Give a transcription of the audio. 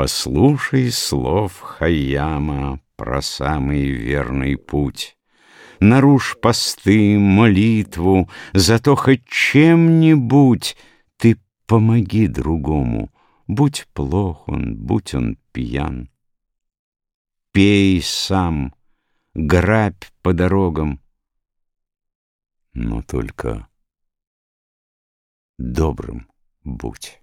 Послушай слов Хайяма про самый верный путь. Нарушь посты, молитву, зато хоть чем-нибудь Ты помоги другому, будь плох он, будь он пьян. Пей сам, грабь по дорогам, но только добрым будь.